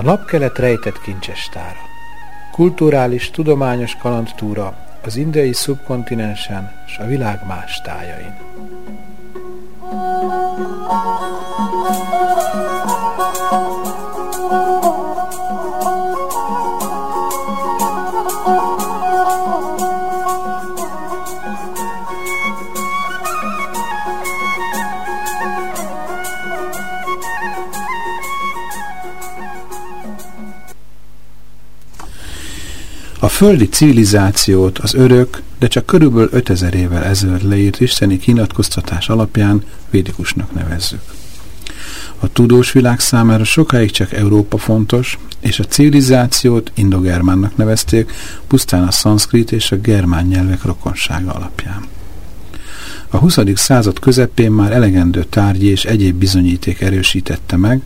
A napkelet rejtett kincsestára. Kulturális, tudományos kalandtúra az indiai szubkontinensen és a világ más tájain. A földi civilizációt az örök, de csak körülbelül 5000 évvel ezelőtt leírt isteni kinyilatkoztatás alapján védikusnak nevezzük. A tudós világ számára sokáig csak Európa fontos, és a civilizációt indogermánnak nevezték, pusztán a szanszkrit és a germán nyelvek rokonsága alapján. A 20. század közepén már elegendő tárgyi és egyéb bizonyíték erősítette meg,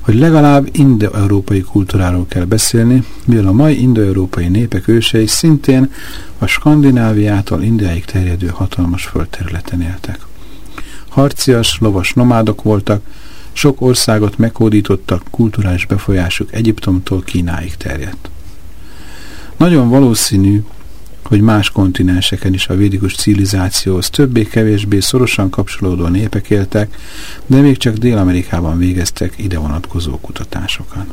hogy legalább indo-európai kultúráról kell beszélni, mivel a mai indo-európai népek ősei szintén a Skandináviától Indiáig terjedő hatalmas földterületen éltek. Harcias, lovas nomádok voltak, sok országot meghódítottak, kulturális befolyásuk Egyiptomtól Kínáig terjedt. Nagyon valószínű, hogy más kontinenseken is a védikus civilizációhoz többé-kevésbé szorosan kapcsolódó népek éltek, de még csak Dél-Amerikában végeztek ide vonatkozó kutatásokat.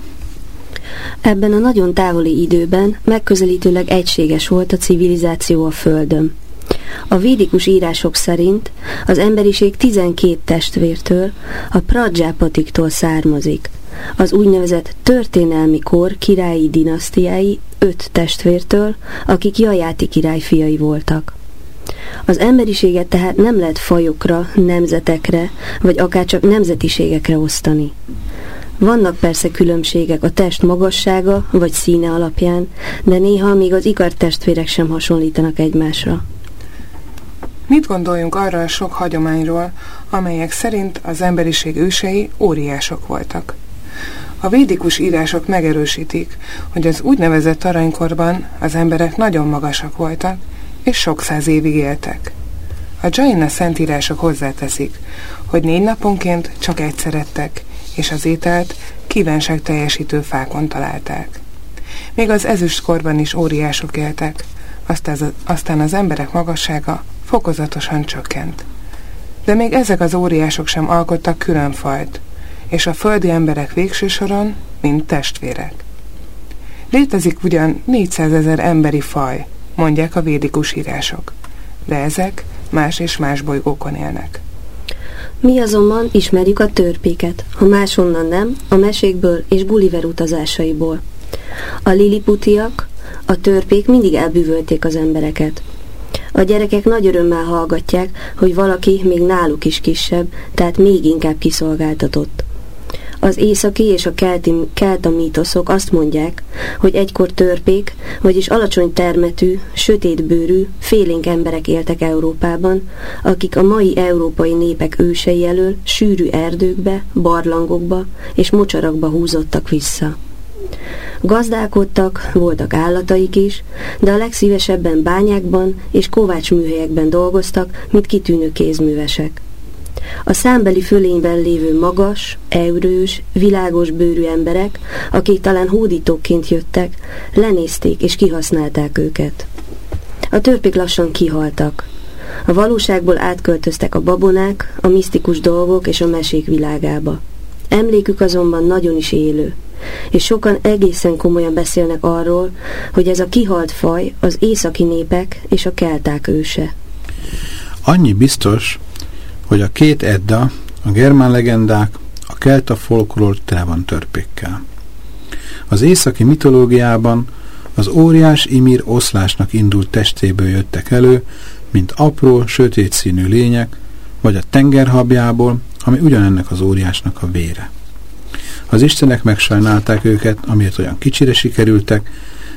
Ebben a nagyon távoli időben megközelítőleg egységes volt a civilizáció a Földön. A védikus írások szerint az emberiség 12 testvértől, a Prajapatiktól származik. Az úgynevezett történelmi kor királyi dinasztiái öt testvértől, akik Jajáti király fiai voltak. Az emberiséget tehát nem lehet fajokra, nemzetekre, vagy akár csak nemzetiségekre osztani. Vannak persze különbségek a test magassága vagy színe alapján, de néha még az ikar testvérek sem hasonlítanak egymásra. Mit gondoljunk arra a sok hagyományról, amelyek szerint az emberiség ősei óriások voltak? A védikus írások megerősítik, hogy az úgynevezett aranykorban az emberek nagyon magasak voltak, és sok száz évig éltek. A Jaina szentírások hozzáteszik, hogy négy naponként csak egyszer ettek, és az ételt kívánság teljesítő fákon találták. Még az ezüstkorban is óriások éltek, aztán az emberek magassága fokozatosan csökkent. De még ezek az óriások sem alkottak külön fajt, és a földi emberek végső soron, mint testvérek. Létezik ugyan 400 ezer emberi faj, mondják a védikus írások, de ezek más és más bolygókon élnek. Mi azonban ismerjük a törpéket, ha máshonnan nem, a mesékből és Gulliver utazásaiból. A liliputiak, a törpék mindig elbűvölték az embereket. A gyerekek nagy örömmel hallgatják, hogy valaki még náluk is kisebb, tehát még inkább kiszolgáltatott. Az északi és a kelti, kelta mítoszok azt mondják, hogy egykor törpék, vagyis alacsony termetű, sötétbőrű, félénk emberek éltek Európában, akik a mai európai népek ősei elől sűrű erdőkbe, barlangokba és mocsarakba húzottak vissza. Gazdálkodtak, voltak állataik is, de a legszívesebben bányákban és kovácsműhelyekben dolgoztak, mint kitűnő kézművesek. A számbeli fölényben lévő magas, eurős, világos bőrű emberek, akik talán hódítóként jöttek, lenézték és kihasználták őket. A törpék lassan kihaltak. A valóságból átköltöztek a babonák, a misztikus dolgok és a mesék világába. Emlékük azonban nagyon is élő, és sokan egészen komolyan beszélnek arról, hogy ez a kihalt faj az északi népek és a kelták őse. Annyi biztos, hogy a két Edda, a germán legendák, a kelta folklór tele van törpékkel. Az északi mitológiában az óriás Imir oszlásnak indult testéből jöttek elő, mint apró, sötét színű lények, vagy a tengerhabjából, ami ugyanennek az óriásnak a vére. Az istenek megsajnálták őket, amiért olyan kicsire sikerültek,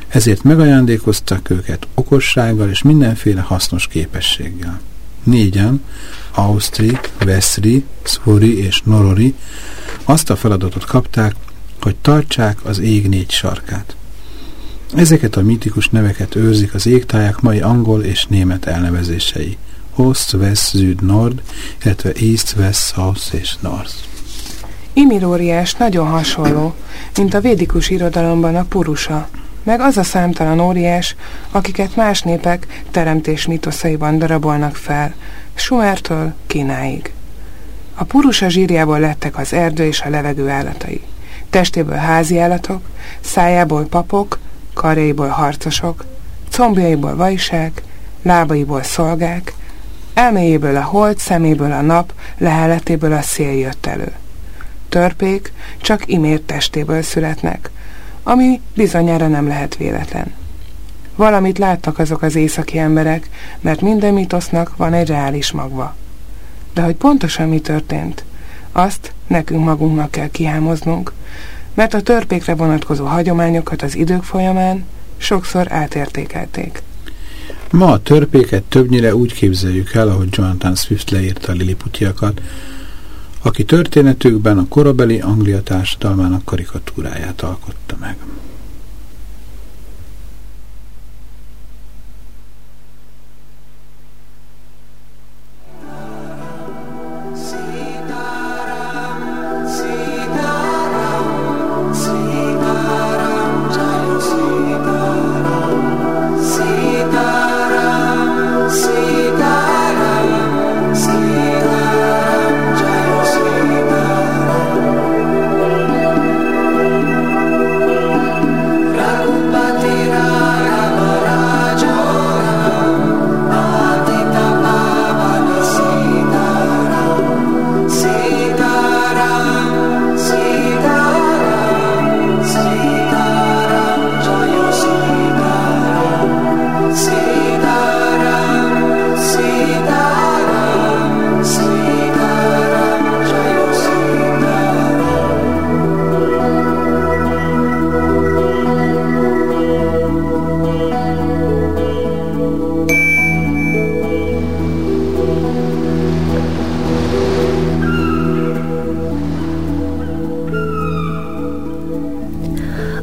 ezért megajándékoztak őket okossággal és mindenféle hasznos képességgel. Négyen, Ausztri, Veszri, Szvori és Norori azt a feladatot kapták, hogy tartsák az ég négy sarkát. Ezeket a mítikus neveket őrzik az égtáják mai angol és német elnevezései. Ost, West, Süd, Nord, illetve East, West, South és North. Imir óriás nagyon hasonló, mint a védikus irodalomban a purusa, meg az a számtalan óriás, akiket más népek teremtés mitoszaiban darabolnak fel, Sumertől Kínáig. A purusa zsírjából lettek az erdő és a levegő állatai. Testéből házi állatok, szájából papok, karjaiból harcosok, combjaiból vajsák, lábaiból szolgák, elméjéből a hold, szeméből a nap, leheletéből a szél jött elő. Törpék csak imért testéből születnek, ami bizonyára nem lehet véletlen. Valamit láttak azok az északi emberek, mert minden mitosznak van egy reális magva. De hogy pontosan mi történt, azt nekünk magunknak kell kihámoznunk, mert a törpékre vonatkozó hagyományokat az idők folyamán sokszor átértékelték. Ma a törpéket többnyire úgy képzeljük el, ahogy Jonathan Swift leírta a liliputiakat, aki történetükben a korabeli Anglia társadalmának karikatúráját alkotta meg.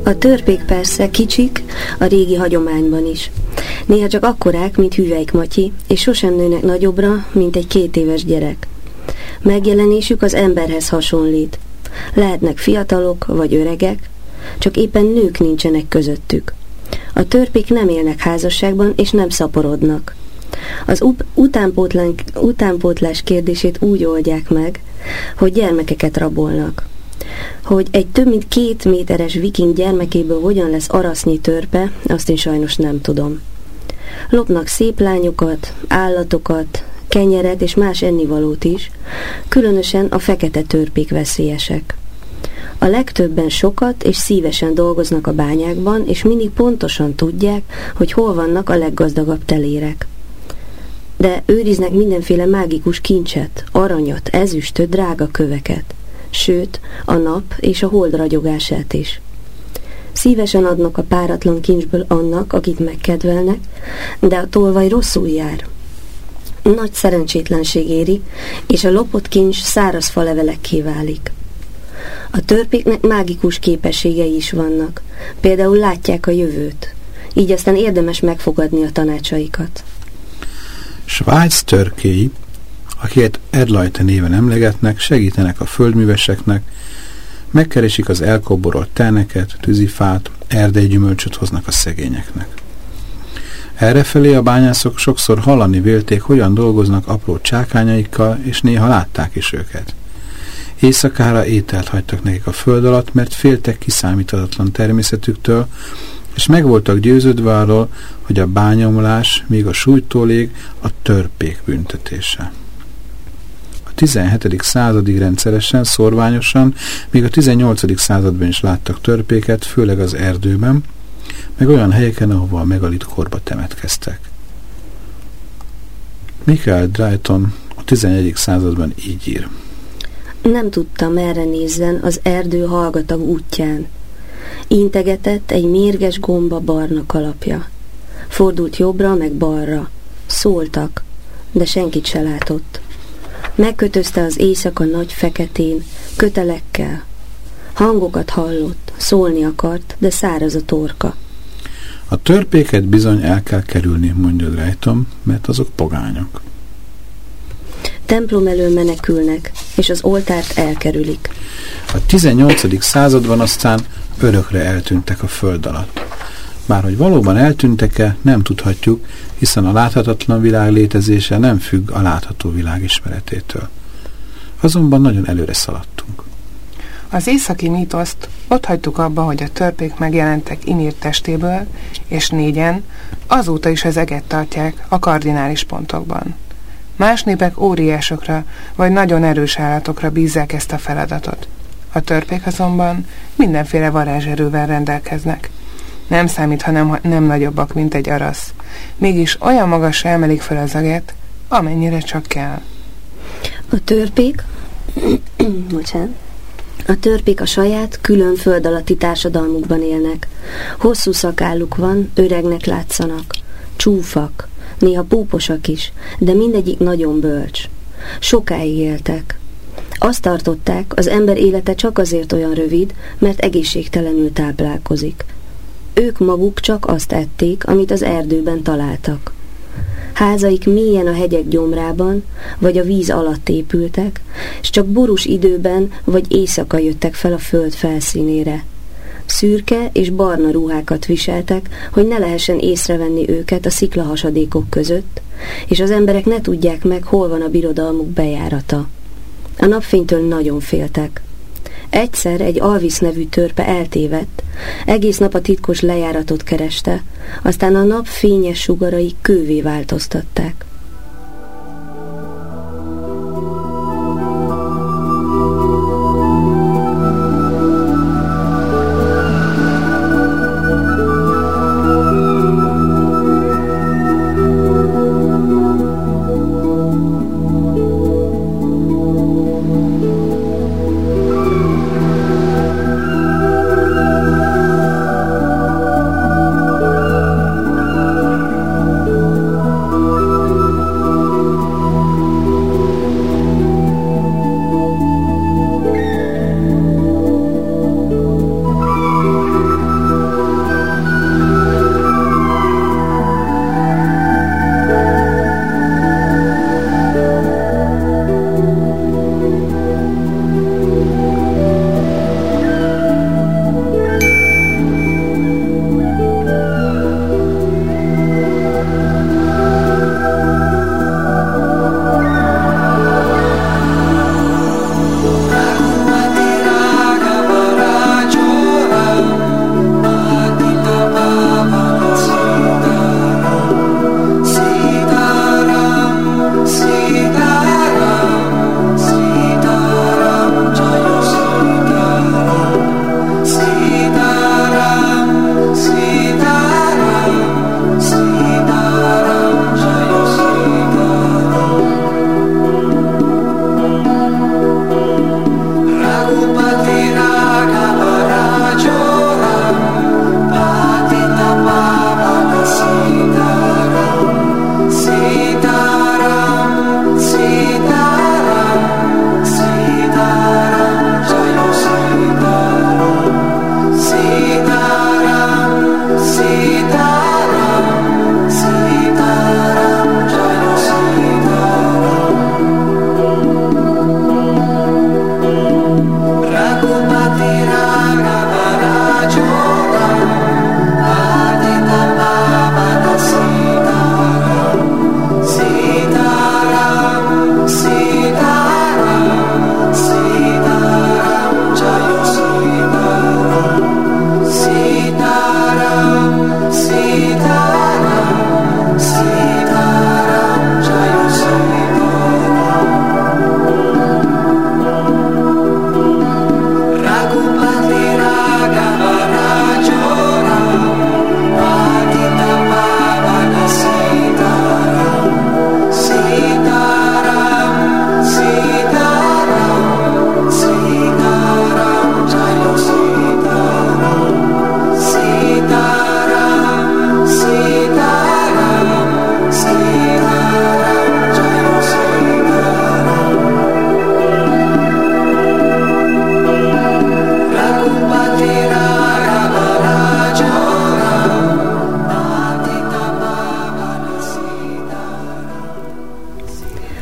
A törpék persze kicsik, a régi hagyományban is. Néha csak akkorák, mint Hüvelyk Matyi, és sosem nőnek nagyobbra, mint egy két éves gyerek. Megjelenésük az emberhez hasonlít. Lehetnek fiatalok vagy öregek, csak éppen nők nincsenek közöttük. A törpék nem élnek házasságban, és nem szaporodnak. Az utánpótlás kérdését úgy oldják meg, hogy gyermekeket rabolnak. Hogy egy több mint két méteres viking gyermekéből hogyan lesz arasznyi törpe, azt én sajnos nem tudom. Lopnak szép lányokat, állatokat, kenyeret és más ennivalót is, különösen a fekete törpék veszélyesek. A legtöbben sokat és szívesen dolgoznak a bányákban, és mindig pontosan tudják, hogy hol vannak a leggazdagabb telérek. De őriznek mindenféle mágikus kincset, aranyat, ezüstöt, drága köveket sőt, a nap és a hold ragyogását is. Szívesen adnak a páratlan kincsből annak, akit megkedvelnek, de a tolvaj rosszul jár. Nagy szerencsétlenség éri, és a lopott kincs száraz falevelekké válik. A törpéknek mágikus képességei is vannak, például látják a jövőt, így aztán érdemes megfogadni a tanácsaikat. Svájc törkéi akiket Edlajte néven emlegetnek, segítenek a földműveseknek, megkeresik az elkoborolt teneket, tűzifát, erdeigyümölcsöt hoznak a szegényeknek. Errefelé a bányászok sokszor hallani vélték, hogyan dolgoznak apró csákányaikkal, és néha látták is őket. Éjszakára ételt hagytak nekik a föld alatt, mert féltek kiszámíthatatlan természetüktől, és meg voltak győződve arról, hogy a bányomlás, még a súlytól a törpék büntetése. 17. századig rendszeresen, szorványosan, még a 18. században is láttak törpéket, főleg az erdőben, meg olyan helyeken, ahova a megalit korba temetkeztek. Michael Drayton a 11. században így ír. Nem tudta, merre nézzen az erdő hallgatag útján. Integetett egy mérges gomba barna kalapja. Fordult jobbra, meg balra. Szóltak, de senkit se látott. Megkötözte az éjszaka nagy feketén, kötelekkel. Hangokat hallott, szólni akart, de száraz a torka. A törpéket bizony el kell kerülni, mondja Drayton, mert azok pogányok. Templom elől menekülnek, és az oltárt elkerülik. A 18. században aztán örökre eltűntek a föld alatt. Bár hogy valóban eltűntek-e, nem tudhatjuk, hiszen a láthatatlan világ létezése nem függ a látható világ ismeretétől. Azonban nagyon előre szaladtunk. Az északi mítoszt ott hagytuk abba, hogy a törpék megjelentek Imír testéből, és négyen azóta is az eget tartják a kardinális pontokban. Más népek óriásokra vagy nagyon erős állatokra bízzák ezt a feladatot. A törpék azonban mindenféle varázserővel rendelkeznek. Nem számít, ha nem, nem nagyobbak, mint egy arasz. Mégis olyan magasra emelik fel az aget, amennyire csak kell. A törpék, bocsánat, a törpék a saját, külön föld alatti társadalmukban élnek. Hosszú szakálluk van, öregnek látszanak. Csúfak, néha púposak is, de mindegyik nagyon bölcs. Sokáig éltek. Azt tartották, az ember élete csak azért olyan rövid, mert egészségtelenül táplálkozik. Ők maguk csak azt ették, amit az erdőben találtak. Házaik mélyen a hegyek gyomrában, vagy a víz alatt épültek, és csak borús időben vagy éjszaka jöttek fel a föld felszínére. Szürke és barna ruhákat viseltek, hogy ne lehessen észrevenni őket a sziklahasadékok között, és az emberek ne tudják meg, hol van a birodalmuk bejárata. A napfénytől nagyon féltek. Egyszer egy Alvis nevű törpe eltévedt, egész nap a titkos lejáratot kereste, aztán a nap fényes sugarai kővé változtatták.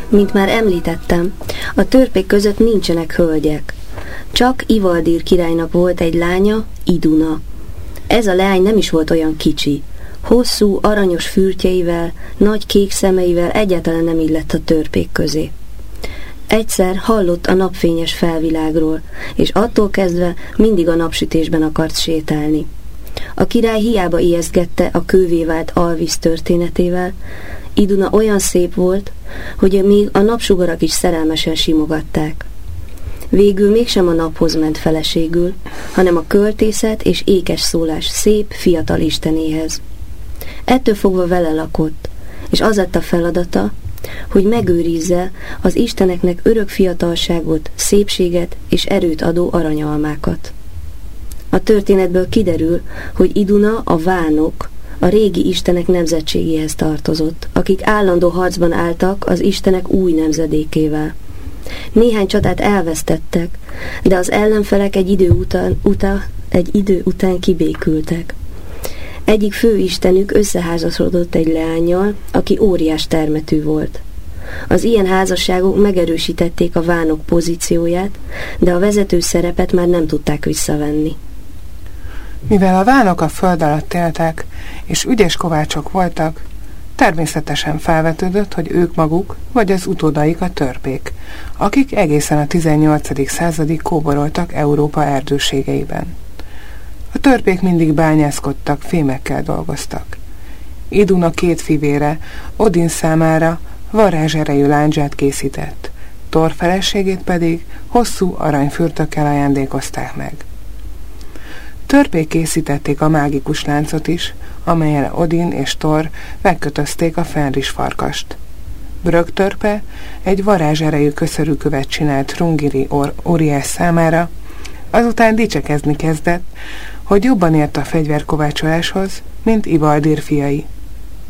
Mint már említettem, A törpék között nincsenek hölgyek. Csak Ivaldír királynak volt egy lánya, Iduna. Ez a leány nem is volt olyan kicsi. Hosszú, aranyos fürtjeivel, nagy kék szemeivel egyáltalán nem illett a törpék közé. Egyszer hallott a napfényes felvilágról, és attól kezdve mindig a napsütésben akart sétálni. A király hiába ijesztgette a kővé vált Alvis történetével, Iduna olyan szép volt, hogy még a napsugarak is szerelmesen simogatták. Végül mégsem a naphoz ment feleségül, hanem a költészet és ékes szólás szép, fiatal istenéhez. Ettől fogva vele lakott, és az lett a feladata, hogy megőrizze az isteneknek örök fiatalságot, szépséget és erőt adó aranyalmákat. A történetből kiderül, hogy Iduna a vánok, a régi istenek nemzetségéhez tartozott, akik állandó harcban álltak az istenek új nemzedékével. Néhány csatát elvesztettek, de az ellenfelek egy idő után, uta, egy idő után kibékültek. Egyik főistenük összeházasodott egy leányjal, aki óriás termetű volt. Az ilyen házasságok megerősítették a vánok pozícióját, de a vezető szerepet már nem tudták visszavenni. Mivel a vánok a föld alatt éltek, és ügyes kovácsok voltak, természetesen felvetődött, hogy ők maguk, vagy az utódaik a törpék, akik egészen a 18. századig kóboroltak Európa erdőségeiben. A törpék mindig bányászkodtak, fémekkel dolgoztak. Iduna két fivére, Odin számára varázserejű láncsát készített, Thor feleségét pedig hosszú aranyfürtökkel ajándékozták meg. Törpék készítették a mágikus láncot is, amelyen Odin és Thor megkötözték a Fenris farkast. Brög törpe egy varázserejű követ csinált Rungiri or óriás számára, azután dicsekezni kezdett, hogy jobban ért a fegyverkovácsoláshoz, mint Ivaldir fiai.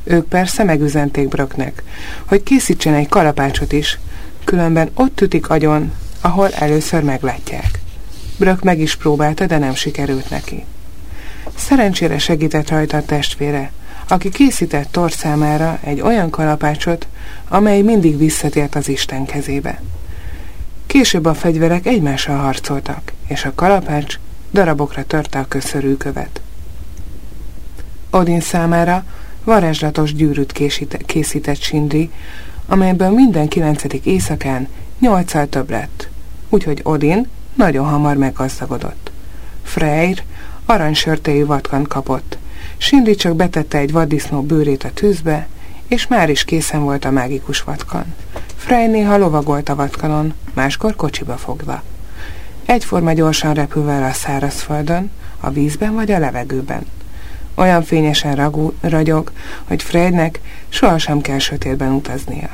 Ők persze megüzenték Bröknek, hogy készítsen egy kalapácsot is, különben ott ütik agyon, ahol először meglátják. Brök meg is próbálta, de nem sikerült neki. Szerencsére segített rajta a testvére, aki készített Thor egy olyan kalapácsot, amely mindig visszatért az Isten kezébe. Később a fegyverek egymással harcoltak, és a kalapács darabokra törte a köszörű követ. Odin számára varázslatos gyűrűt készített Sindri, amelyből minden kilencedik éjszakán nyolccal több lett, úgyhogy Odin nagyon hamar meggazdagodott. Freyr aranysörtéjű vatkan kapott. Sindri csak betette egy vaddisznó bőrét a tűzbe, és már is készen volt a mágikus vatkan. Frey néha lovagolt a vatkanon, máskor kocsiba fogva. Egyforma gyorsan repül vele a szárazföldön, a vízben vagy a levegőben. Olyan fényesen ragú, ragyog, hogy Frednek sohasem kell sötétben utaznia.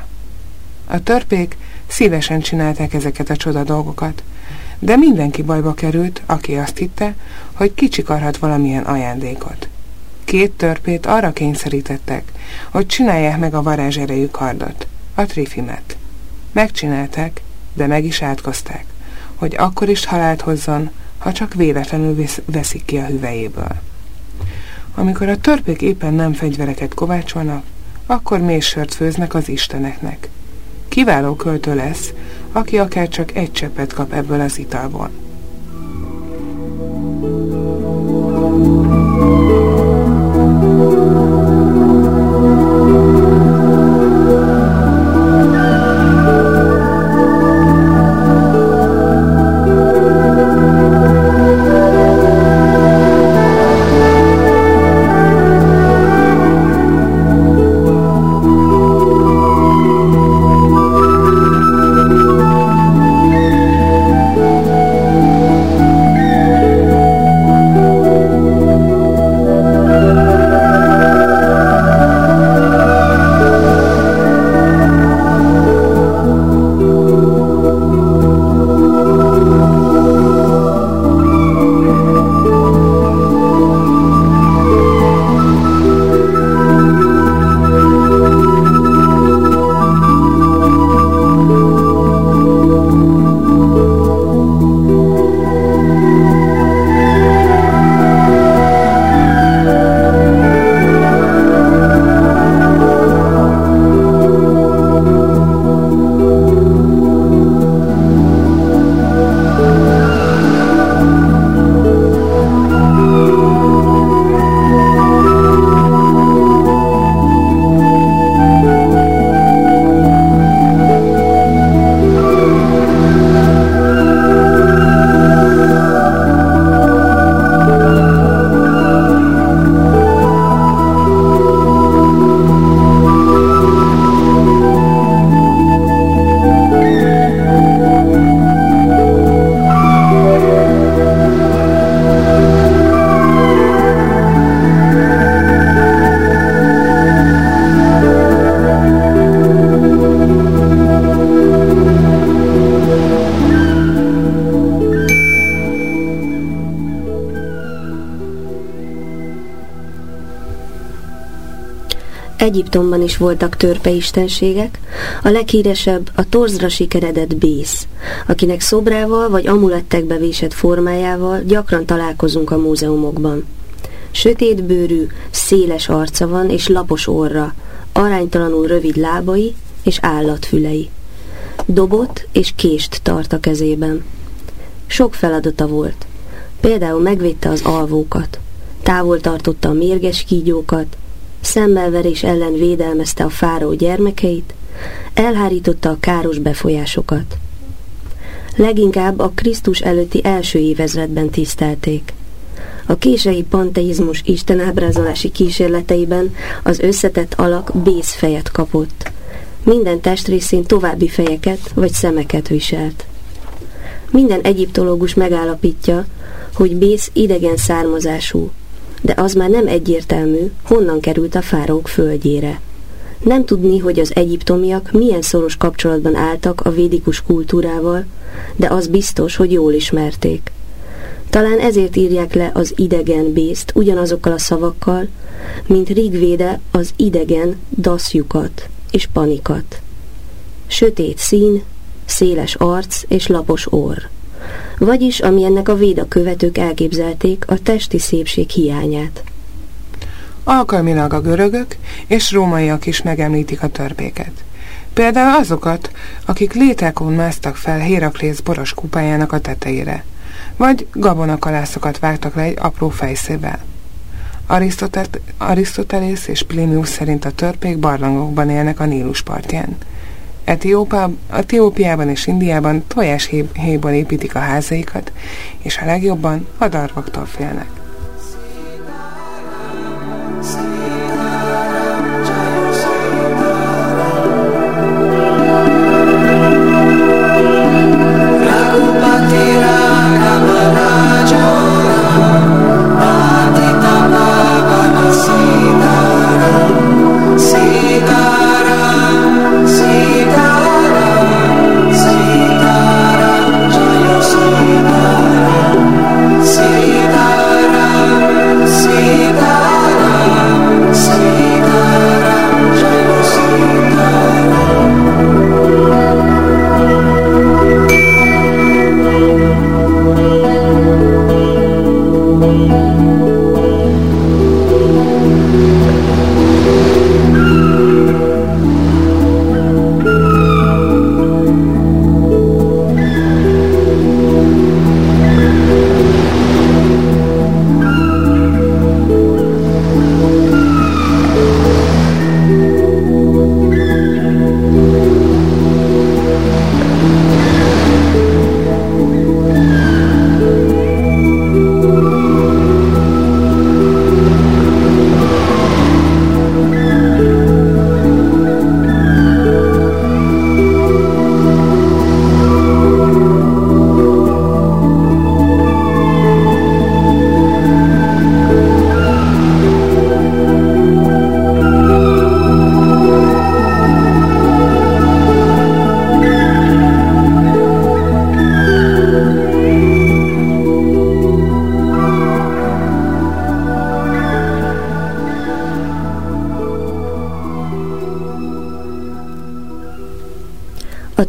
A törpék szívesen csinálták ezeket a csoda dolgokat, de mindenki bajba került, aki azt hitte, hogy kicsikarhat valamilyen ajándékot. Két törpét arra kényszerítettek, hogy csinálják meg a varázserejű kardot, a trifimet. Megcsinálták, de meg is átkozták, hogy akkor is halált hozzon, ha csak véletlenül veszik ki a hüvejéből. Amikor a törpék éppen nem fegyvereket kovácsolnak, akkor mészsört főznek az isteneknek. Kiváló költő lesz, aki akár csak egy cseppet kap ebből az italból. Egyiptomban is voltak törpeistenségek, a leghíresebb a torzra sikeredett Bész, akinek szobrával vagy amulettekbe vésett formájával gyakran találkozunk a múzeumokban. Sötétbőrű, széles arca van és lapos orra, aránytalanul rövid lábai és állatfülei. Dobot és kést tart a kezében. Sok feladata volt. Például megvédte az alvókat, távol tartotta a mérges kígyókat, szemmelverés ellen védelmezte a fáró gyermekeit, elhárította a káros befolyásokat. Leginkább a Krisztus előtti első évezredben tisztelték. A kései panteizmus istenábrázolási kísérleteiben az összetett alak bészfejet kapott. Minden testrészén további fejeket vagy szemeket viselt. Minden egyiptológus megállapítja, hogy Bész idegen származású, de az már nem egyértelmű, honnan került a fárók földjére. Nem tudni, hogy az egyiptomiak milyen szoros kapcsolatban álltak a védikus kultúrával, de az biztos, hogy jól ismerték. Talán ezért írják le az idegen bészt ugyanazokkal a szavakkal, mint Rigvéde az idegen daszjukat és panikat. Sötét szín, széles arc és lapos orr. Vagyis, ami ennek a véda követők elképzelték, a testi szépség hiányát. Alkalmilag a görögök és rómaiak is megemlítik a törpéket. Például azokat, akik lételkón másztak fel Héraklész boros kupájának a tetejére, vagy gabonakalászokat vágtak le egy apró fejszével. Arisztotelész és Plinius szerint a törpék barlangokban élnek a Nílus partján. Etiópiában és Indiában tojáshéjból építik a házaikat, és a legjobban a darvaktól félnek.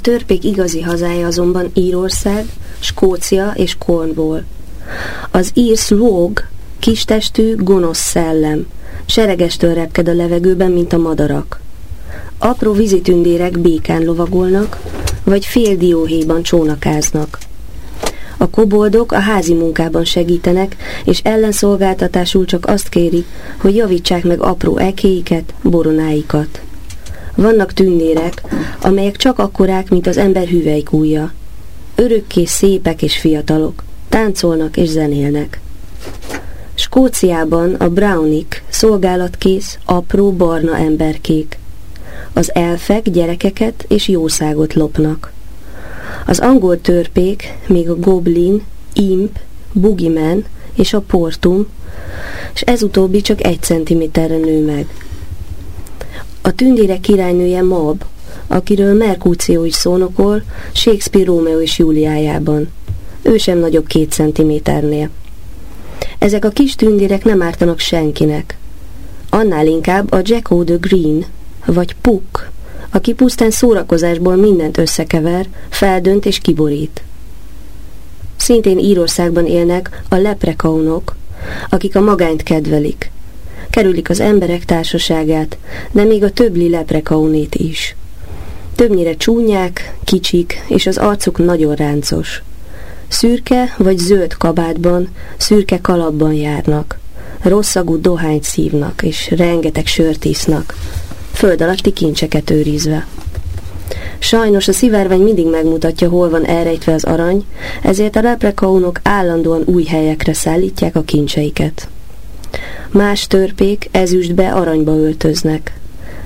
Törpék igazi hazája azonban Írország, Skócia és Cornwall. Az ír szlóg kistestű, gonosz szellem, seregestől repked a levegőben, mint a madarak. Apró vízitündérek békán lovagolnak, vagy fél dióhéjban csónakáznak. A koboldok a házi munkában segítenek, és ellenszolgáltatásul csak azt kéri, hogy javítsák meg apró ekéiket, boronáikat. Vannak tündérek, amelyek csak akkorák, mint az ember hüvelykújja. Örökké szépek és fiatalok, táncolnak és zenélnek. Skóciában a brownik szolgálatkész, apró barna emberkék. Az elfek gyerekeket és jószágot lopnak. Az angol törpék, még a goblin, imp, bugimen és a portum, és ez utóbbi csak egy centiméterre nő meg. A tündérek királynője Mab, akiről Merkúció is szónokol, Shakespeare Rómeó és Júliájában. Ő sem nagyobb két centiméternél. Ezek a kis tündérek nem ártanak senkinek. Annál inkább a Jack O. the Green, vagy Puck, aki pusztán szórakozásból mindent összekever, feldönt és kiborít. Szintén Írországban élnek a leprekaunok, akik a magányt kedvelik. Kerülik az emberek társaságát, de még a többi leprekaunét is. Többnyire csúnyák, kicsik, és az arcuk nagyon ráncos. Szürke vagy zöld kabátban, szürke kalapban járnak. Rosszagú dohányt szívnak, és rengeteg sört isznak, föld alatti kincseket őrizve. Sajnos a szivárvány mindig megmutatja, hol van elrejtve az arany, ezért a leprekaunok állandóan új helyekre szállítják a kincseiket. Más törpék ezüstbe aranyba öltöznek.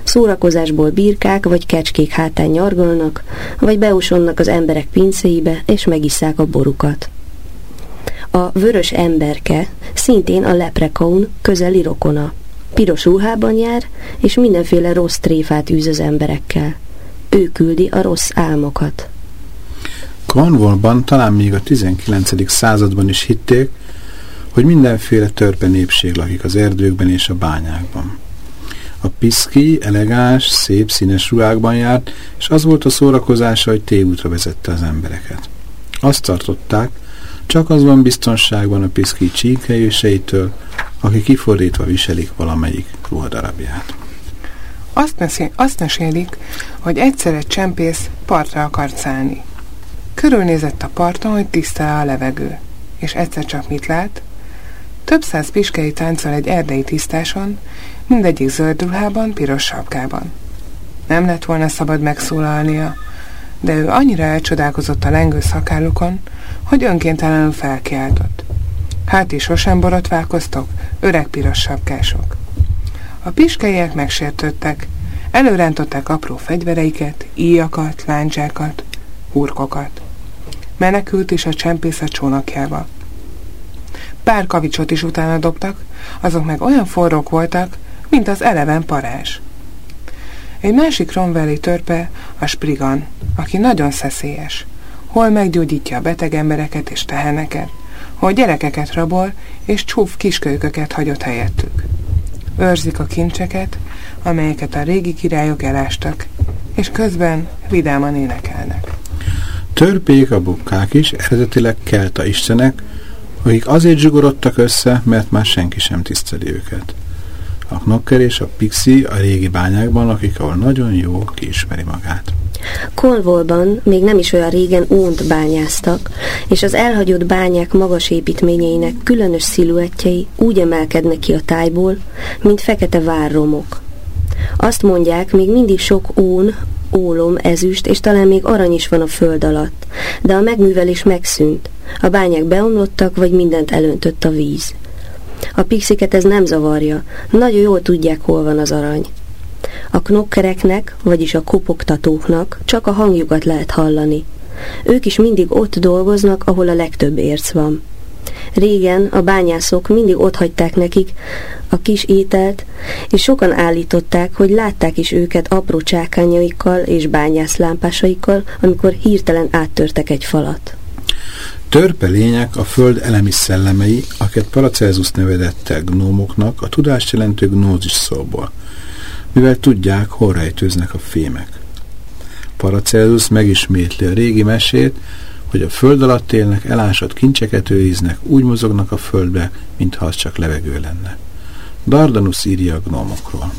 Szórakozásból birkák vagy kecskék hátán nyargalnak, vagy beusonnak az emberek pincéibe, és megisszák a borukat. A vörös emberke szintén a leprekaun közeli rokona. Piros ruhában jár, és mindenféle rossz tréfát űz az emberekkel. Ő küldi a rossz álmokat. Cornwallban talán még a 19. században is hitték, hogy mindenféle törpe népség lakik az erdőkben és a bányákban. A piszki elegáns, szép színes ruhákban járt, és az volt a szórakozása, hogy tévútra vezette az embereket. Azt tartották, csak az van biztonságban a piszki csíkelyőseitől, akik kifordítva viselik valamelyik ruhadarabját. Azt, mesél, azt mesélik, hogy egyszer egy csempész partra akart szállni. Körülnézett a parton, hogy tiszta a levegő. És egyszer csak mit lát? Több száz piskei táncol egy erdei tisztáson, mindegyik zöld ruhában, piros sapkában. Nem lett volna szabad megszólalnia, de ő annyira elcsodálkozott a lengő szakállukon, hogy önkéntelenül felkiáltott. Hát is sosem borotválkoztok, öreg piros sapkások. A piskelyek megsértődtek, előrántották apró fegyvereiket, íjakat, láncsákat, hurkokat. Menekült is a csempész a csónakjába. Pár kavicsot is utána dobtak, azok meg olyan forrók voltak, mint az eleven parázs. Egy másik romveli törpe a Sprigan, aki nagyon szeszélyes. Hol meggyógyítja a beteg embereket és teheneket, hol gyerekeket rabol, és csúf kiskölyköket hagyott helyettük. Őrzik a kincseket, amelyeket a régi királyok elástak, és közben vidáman énekelnek. Törpék a bukkák is eredetileg kelta istenek, akik azért zsugorodtak össze, mert már senki sem tiszteli őket. A knocker és a pixi a régi bányákban, akik ahol nagyon jó kiismeri magát. Cornwallban még nem is olyan régen ónt bányáztak, és az elhagyott bányák magas építményeinek különös sziluettjei úgy emelkednek ki a tájból, mint fekete várromok. Azt mondják, még mindig sok ón, ólom, ezüst, és talán még arany is van a föld alatt, de a megművelés megszűnt. A bányák beomlottak, vagy mindent elöntött a víz. A pixiket ez nem zavarja, nagyon jól tudják, hol van az arany. A knokkereknek, vagyis a kopogtatóknak csak a hangjukat lehet hallani. Ők is mindig ott dolgoznak, ahol a legtöbb érc van. Régen a bányászok mindig ott hagyták nekik a kis ételt, és sokan állították, hogy látták is őket apró csákányaikkal és bányászlámpásaikkal, amikor hirtelen áttörtek egy falat. Törpe lények a föld elemi szellemei, akiket Paracelsus nevedette gnómoknak, a tudást jelentő gnózis szóból, mivel tudják, hol rejtőznek a fémek. Paracelsus megismétli a régi mesét, hogy a föld alatt élnek, elásott kincseket őriznek, úgy mozognak a földbe, mintha az csak levegő lenne. Dardanus írja a gnómokról.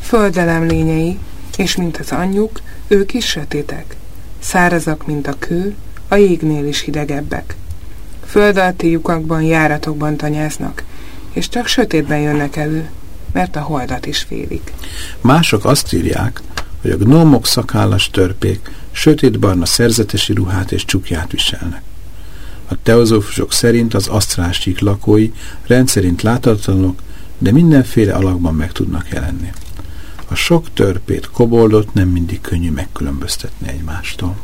Földelem lényei, és mint az anyjuk, ők is sötétek. Szárazak, mint a kő, a jégnél is hidegebbek. Föld alatti lyukakban, járatokban tanyáznak, és csak sötétben jönnek elő, mert a holdat is félik. Mások azt írják, hogy a gnómok szakállas törpék sötétbarna szerzetesi ruhát és csukját viselnek. A teozófusok szerint az asztrálsík lakói rendszerint láthatatlanok, de mindenféle alakban meg tudnak jelenni. A sok törpét, koboldot nem mindig könnyű megkülönböztetni egymástól.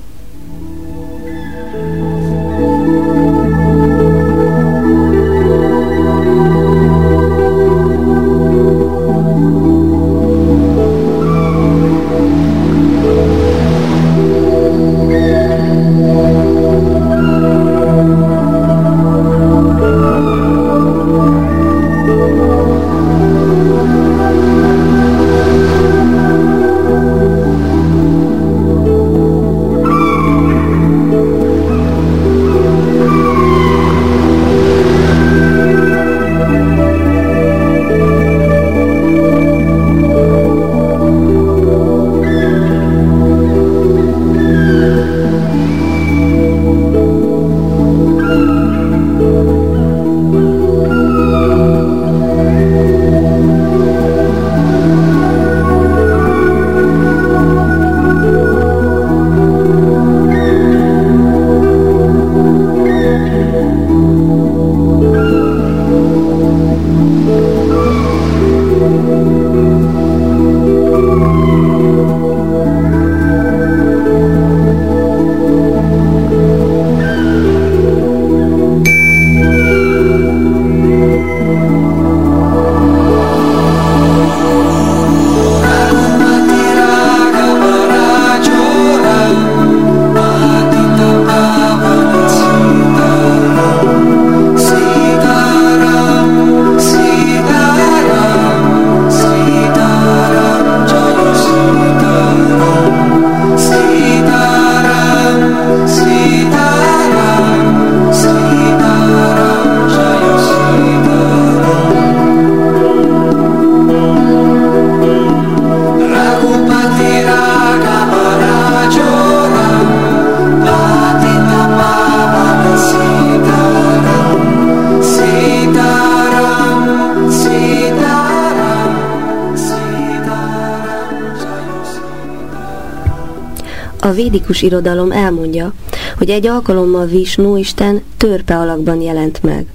Védikus irodalom elmondja, hogy egy alkalommal Vishnu Isten törpe alakban jelent meg.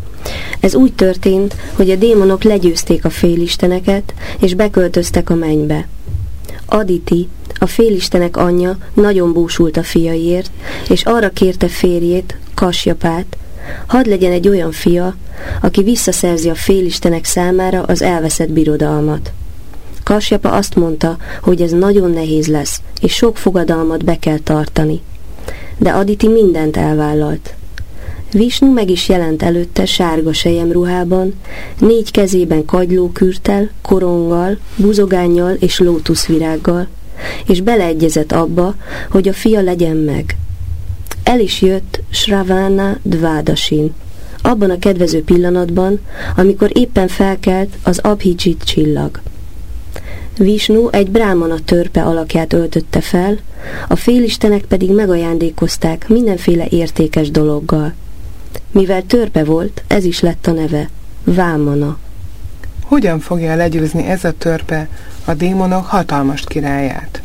Ez úgy történt, hogy a démonok legyőzték a félisteneket, és beköltöztek a mennybe. Aditi, a félistenek anyja nagyon búsult a fiaiért, és arra kérte férjét, Kasjapát, hadd legyen egy olyan fia, aki visszaszerzi a félistenek számára az elveszett birodalmat. Kasjapa azt mondta, hogy ez nagyon nehéz lesz, és sok fogadalmat be kell tartani. De Aditi mindent elvállalt. Visnu meg is jelent előtte sárga ruhában, négy kezében kagylókürtel, koronggal, buzogánnyal és lótuszvirággal, és beleegyezett abba, hogy a fia legyen meg. El is jött Sravana Dvádasin, abban a kedvező pillanatban, amikor éppen felkelt az Abhijit csillag. Visnu egy brámana törpe alakját öltötte fel, a félistenek pedig megajándékozták mindenféle értékes dologgal. Mivel törpe volt, ez is lett a neve, Vámana. Hogyan fogja legyőzni ez a törpe a démonok hatalmas királyát?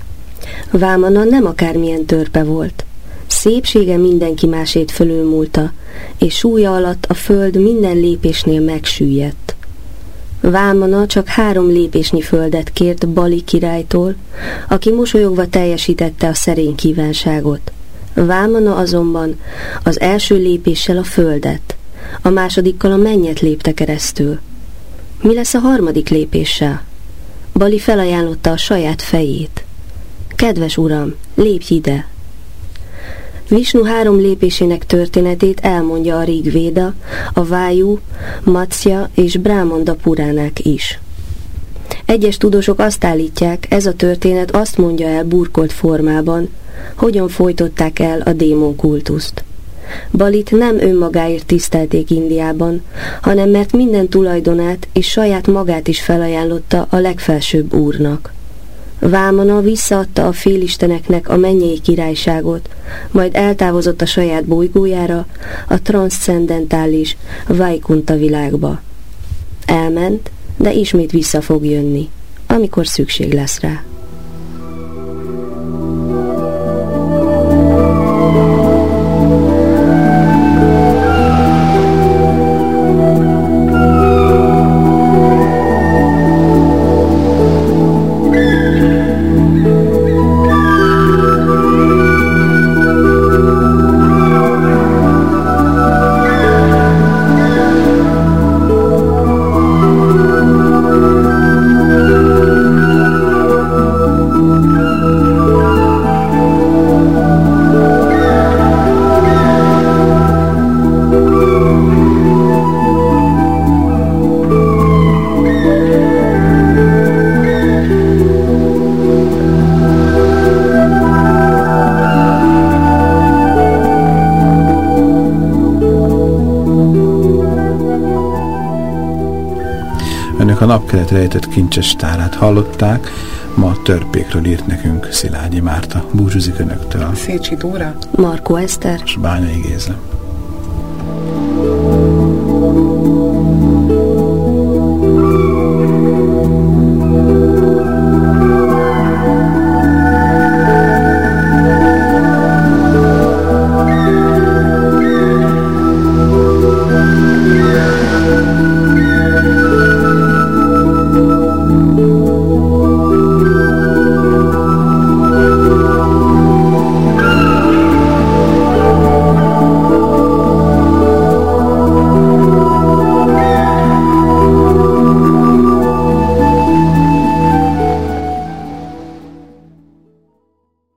Vámana nem akármilyen törpe volt. Szépsége mindenki másét fölülmúlta, és súlya alatt a föld minden lépésnél megsüllyedt. Vámana csak három lépésnyi földet kért Bali királytól, aki mosolyogva teljesítette a szerény kívánságot. Vámana azonban az első lépéssel a földet, a másodikkal a mennyet lépte keresztül. Mi lesz a harmadik lépéssel? Bali felajánlotta a saját fejét. Kedves uram, lépj ide! Visnu három lépésének történetét elmondja a Véda, a Vájú, Matsya és Brahmanda Puránák is. Egyes tudósok azt állítják, ez a történet azt mondja el burkolt formában, hogyan folytották el a démon kultuszt. Balit nem önmagáért tisztelték Indiában, hanem mert minden tulajdonát és saját magát is felajánlotta a legfelsőbb úrnak. Vámana visszaadta a félisteneknek a mennyei királyságot, majd eltávozott a saját bolygójára, a transzcendentális Vaikunta világba. Elment, de ismét vissza fog jönni, amikor szükség lesz rá. Napkelet rejtett kincses tárát hallották, ma törpékről írt nekünk Szilágyi Márta. Búcsúzik Önöktől. Szécsi Dóra. Marko Eszter. És Bányai Géza.